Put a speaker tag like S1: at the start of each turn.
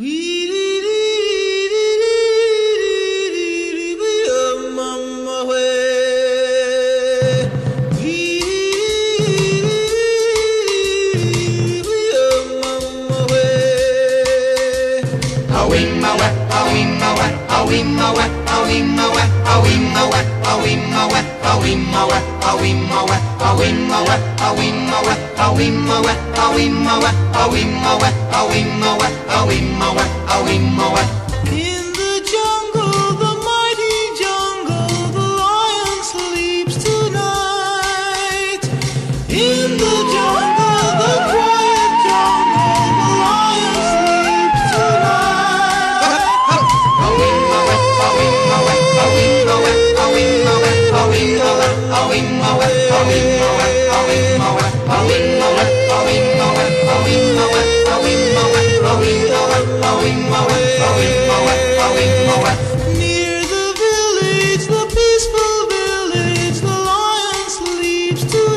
S1: a wee ma wet, a wee ma wet, a wee ma wet, a wee ma wet. In Near the village, the peaceful village, the lion sleeps tonight.